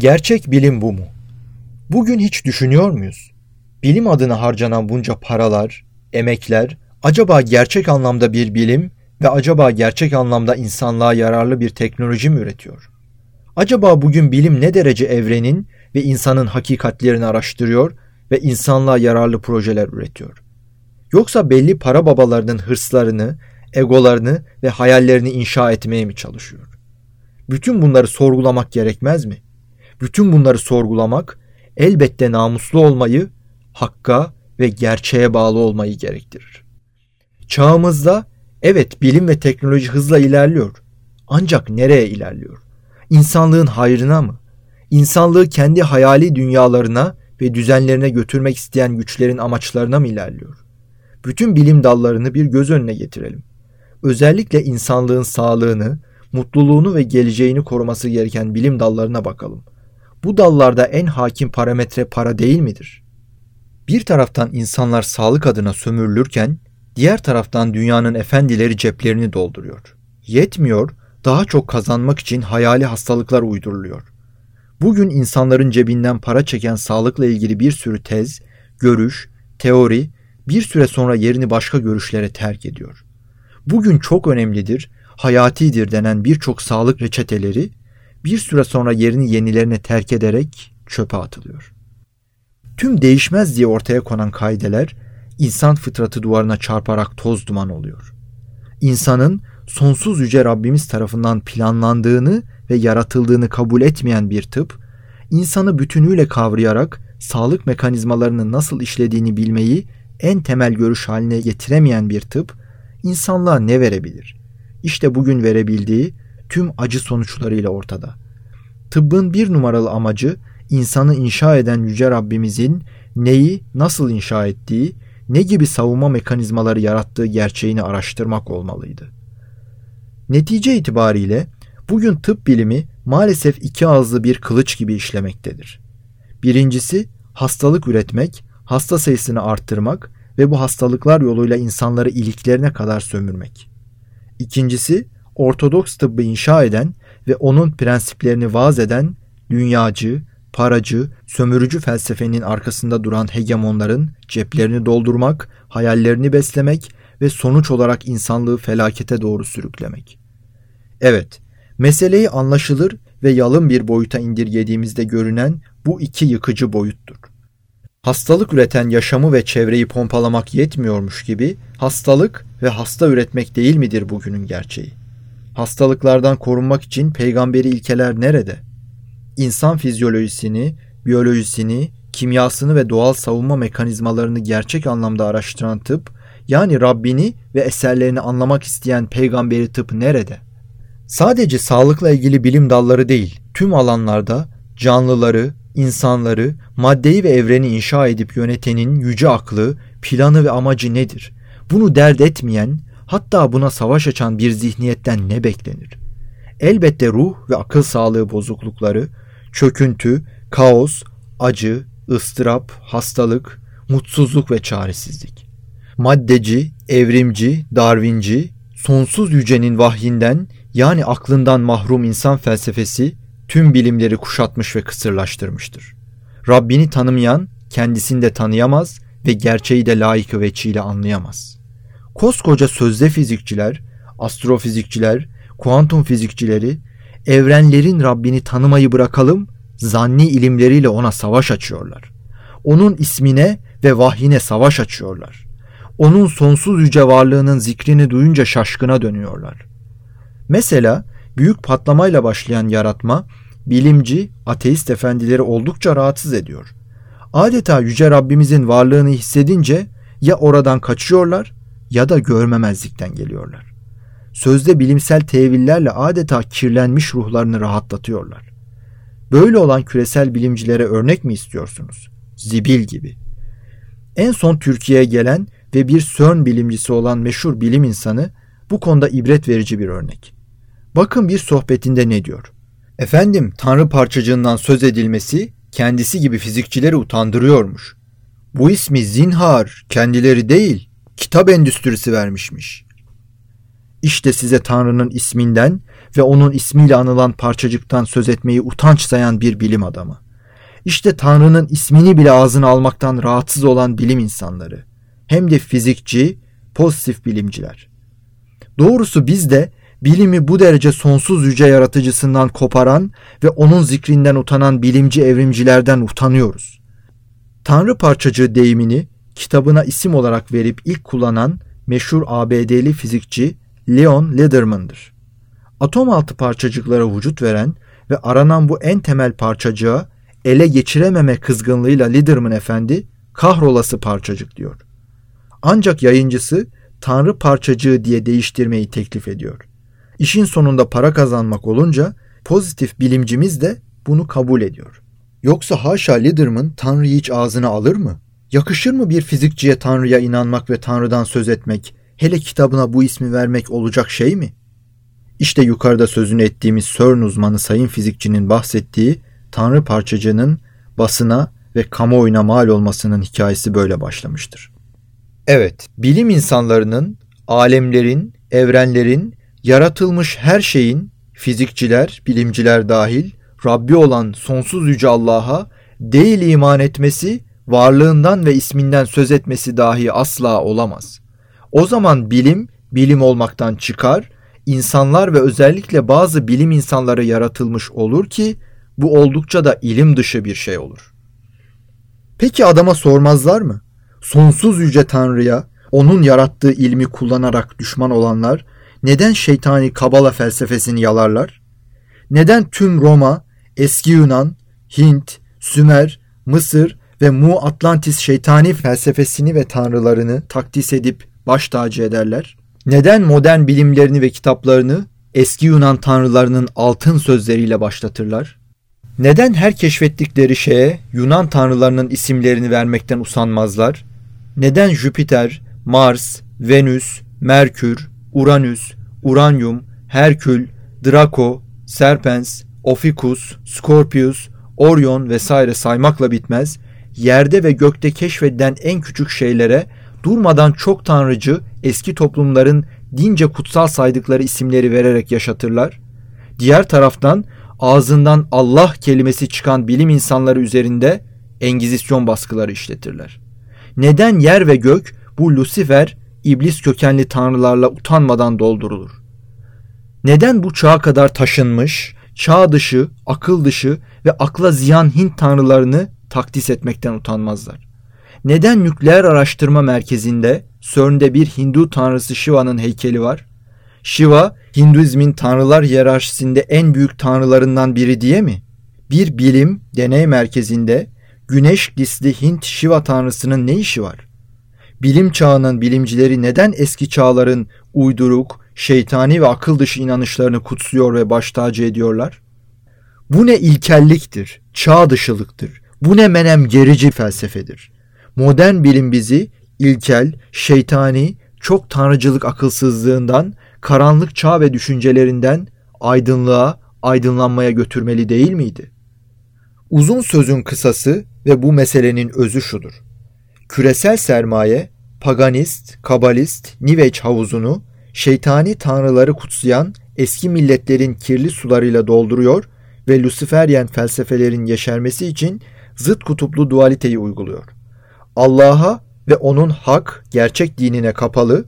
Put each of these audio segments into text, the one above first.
Gerçek bilim bu mu? Bugün hiç düşünüyor muyuz? Bilim adına harcanan bunca paralar, emekler acaba gerçek anlamda bir bilim ve acaba gerçek anlamda insanlığa yararlı bir teknoloji mi üretiyor? Acaba bugün bilim ne derece evrenin ve insanın hakikatlerini araştırıyor ve insanlığa yararlı projeler üretiyor? Yoksa belli para babalarının hırslarını, egolarını ve hayallerini inşa etmeye mi çalışıyor? Bütün bunları sorgulamak gerekmez mi? Bütün bunları sorgulamak elbette namuslu olmayı, hakka ve gerçeğe bağlı olmayı gerektirir. Çağımızda evet bilim ve teknoloji hızla ilerliyor. Ancak nereye ilerliyor? İnsanlığın hayrına mı? İnsanlığı kendi hayali dünyalarına ve düzenlerine götürmek isteyen güçlerin amaçlarına mı ilerliyor? Bütün bilim dallarını bir göz önüne getirelim. Özellikle insanlığın sağlığını, mutluluğunu ve geleceğini koruması gereken bilim dallarına bakalım. Bu dallarda en hakim parametre para değil midir? Bir taraftan insanlar sağlık adına sömürülürken, diğer taraftan dünyanın efendileri ceplerini dolduruyor. Yetmiyor, daha çok kazanmak için hayali hastalıklar uyduruluyor. Bugün insanların cebinden para çeken sağlıkla ilgili bir sürü tez, görüş, teori bir süre sonra yerini başka görüşlere terk ediyor. Bugün çok önemlidir, hayatidir denen birçok sağlık reçeteleri bir süre sonra yerini yenilerine terk ederek çöpe atılıyor. Tüm değişmez diye ortaya konan kaideler insan fıtratı duvarına çarparak toz duman oluyor. İnsanın sonsuz yüce Rabbimiz tarafından planlandığını ve yaratıldığını kabul etmeyen bir tıp, insanı bütünüyle kavrayarak sağlık mekanizmalarının nasıl işlediğini bilmeyi en temel görüş haline getiremeyen bir tıp, insanlığa ne verebilir? İşte bugün verebildiği tüm acı sonuçlarıyla ortada. Tıbbın bir numaralı amacı insanı inşa eden Yüce Rabbimizin neyi nasıl inşa ettiği, ne gibi savunma mekanizmaları yarattığı gerçeğini araştırmak olmalıydı. Netice itibariyle bugün tıp bilimi maalesef iki ağızlı bir kılıç gibi işlemektedir. Birincisi hastalık üretmek, hasta sayısını arttırmak ve bu hastalıklar yoluyla insanları iliklerine kadar sömürmek. İkincisi Ortodoks tıbbı inşa eden ve onun prensiplerini vaaz eden dünyacı, paracı, sömürücü felsefenin arkasında duran hegemonların ceplerini doldurmak, hayallerini beslemek ve sonuç olarak insanlığı felakete doğru sürüklemek. Evet, meseleyi anlaşılır ve yalın bir boyuta indirgediğimizde görünen bu iki yıkıcı boyuttur. Hastalık üreten yaşamı ve çevreyi pompalamak yetmiyormuş gibi hastalık ve hasta üretmek değil midir bugünün gerçeği? Hastalıklardan korunmak için peygamberi ilkeler nerede? İnsan fizyolojisini, biyolojisini, kimyasını ve doğal savunma mekanizmalarını gerçek anlamda araştıran tıp, yani Rabbini ve eserlerini anlamak isteyen peygamberi tıp nerede? Sadece sağlıkla ilgili bilim dalları değil, tüm alanlarda canlıları, insanları, maddeyi ve evreni inşa edip yönetenin yüce aklı, planı ve amacı nedir? Bunu dert etmeyen, hatta buna savaş açan bir zihniyetten ne beklenir? Elbette ruh ve akıl sağlığı bozuklukları, çöküntü, kaos, acı, ıstırap, hastalık, mutsuzluk ve çaresizlik. Maddeci, evrimci, darwinci, sonsuz yücenin vahyinden yani aklından mahrum insan felsefesi tüm bilimleri kuşatmış ve kısırlaştırmıştır. Rabbini tanımayan kendisini de tanıyamaz ve gerçeği de layıkı veçiyle anlayamaz. Koskoca sözde fizikçiler, astrofizikçiler, kuantum fizikçileri evrenlerin Rabbini tanımayı bırakalım, zanni ilimleriyle ona savaş açıyorlar. Onun ismine ve vahyine savaş açıyorlar. Onun sonsuz yüce varlığının zikrini duyunca şaşkına dönüyorlar. Mesela büyük patlamayla başlayan yaratma bilimci, ateist efendileri oldukça rahatsız ediyor. Adeta yüce Rabbimizin varlığını hissedince ya oradan kaçıyorlar ya da görmemezlikten geliyorlar. Sözde bilimsel tevillerle adeta kirlenmiş ruhlarını rahatlatıyorlar. Böyle olan küresel bilimcilere örnek mi istiyorsunuz? Zibil gibi. En son Türkiye'ye gelen ve bir CERN bilimcisi olan meşhur bilim insanı bu konuda ibret verici bir örnek. Bakın bir sohbetinde ne diyor? Efendim tanrı parçacığından söz edilmesi kendisi gibi fizikçileri utandırıyormuş. Bu ismi zinhar kendileri değil kitap endüstrisi vermişmiş. İşte size Tanrı'nın isminden ve onun ismiyle anılan parçacıktan söz etmeyi utanç sayan bir bilim adamı. İşte Tanrı'nın ismini bile ağzına almaktan rahatsız olan bilim insanları. Hem de fizikçi, pozitif bilimciler. Doğrusu biz de bilimi bu derece sonsuz yüce yaratıcısından koparan ve onun zikrinden utanan bilimci evrimcilerden utanıyoruz. Tanrı parçacığı deyimini kitabına isim olarak verip ilk kullanan meşhur ABD'li fizikçi Leon Lederman'dır. Atom altı parçacıklara vücut veren ve aranan bu en temel parçacığa ele geçirememe kızgınlığıyla Lederman Efendi kahrolası parçacık diyor. Ancak yayıncısı Tanrı parçacığı diye değiştirmeyi teklif ediyor. İşin sonunda para kazanmak olunca pozitif bilimcimiz de bunu kabul ediyor. Yoksa haşa Liderman Tanrı'yı hiç ağzına alır mı? Yakışır mı bir fizikçiye Tanrı'ya inanmak ve Tanrı'dan söz etmek, hele kitabına bu ismi vermek olacak şey mi? İşte yukarıda sözünü ettiğimiz CERN uzmanı sayın fizikçinin bahsettiği Tanrı parçacığının basına ve kamuoyuna mal olmasının hikayesi böyle başlamıştır. Evet, bilim insanlarının, alemlerin, evrenlerin, yaratılmış her şeyin, fizikçiler, bilimciler dahil, Rabbi olan sonsuz yüce Allah'a değil iman etmesi, varlığından ve isminden söz etmesi dahi asla olamaz. O zaman bilim, bilim olmaktan çıkar, insanlar ve özellikle bazı bilim insanları yaratılmış olur ki, bu oldukça da ilim dışı bir şey olur. Peki adama sormazlar mı? Sonsuz yüce Tanrı'ya, onun yarattığı ilmi kullanarak düşman olanlar neden şeytani kabala felsefesini yalarlar? Neden tüm Roma, eski Yunan, Hint, Sümer, Mısır ve Mu Atlantis şeytani felsefesini ve tanrılarını takdis edip baş tacı ederler? Neden modern bilimlerini ve kitaplarını eski Yunan tanrılarının altın sözleriyle başlatırlar? Neden her keşfettikleri şeye Yunan tanrılarının isimlerini vermekten usanmazlar? Neden Jüpiter, Mars, Venüs, Merkür, Uranüs, Uranyum, Herkül, Draco, Serpens, Ophiuchus, Scorpius, Orion vesaire saymakla bitmez, yerde ve gökte keşfedilen en küçük şeylere durmadan çok tanrıcı eski toplumların dince kutsal saydıkları isimleri vererek yaşatırlar. Diğer taraftan ağzından Allah kelimesi çıkan bilim insanları üzerinde engizisyon baskıları işletirler. Neden yer ve gök bu Lucifer iblis kökenli tanrılarla utanmadan doldurulur? Neden bu çağa kadar taşınmış, çağ dışı, akıl dışı ve akla ziyan Hint tanrılarını takdis etmekten utanmazlar? Neden nükleer araştırma merkezinde CERN'de bir Hindu tanrısı Shiva'nın heykeli var? Shiva, Hinduizmin tanrılar hiyerarşisinde en büyük tanrılarından biri diye mi? Bir bilim deney merkezinde güneş gisli Hint Shiva tanrısının ne işi var? Bilim çağının bilimcileri neden eski çağların uyduruk, şeytani ve akıl dışı inanışlarını kutsuyor ve baş tacı ediyorlar? Bu ne ilkelliktir, çağ dışılıktır. Bu ne menem gerici felsefedir. Modern bilim bizi ilkel, şeytani, çok tanrıcılık akılsızlığından, karanlık çağ ve düşüncelerinden aydınlığa, aydınlanmaya götürmeli değil miydi? Uzun sözün kısası ve bu meselenin özü şudur. Küresel sermaye, paganist, kabalist, Niveç havuzunu şeytani tanrıları kutsayan eski milletlerin kirli sularıyla dolduruyor ve Luciferyen felsefelerin yeşermesi için zıt kutuplu dualiteyi uyguluyor. Allah'a ve onun hak, gerçek dinine kapalı,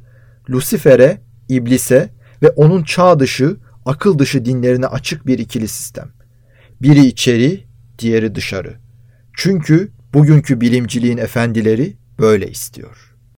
Lucifer'e, iblise ve onun çağ dışı, akıl dışı dinlerine açık bir ikili sistem. Biri içeri, diğeri dışarı. Çünkü bugünkü bilimciliğin efendileri böyle istiyor.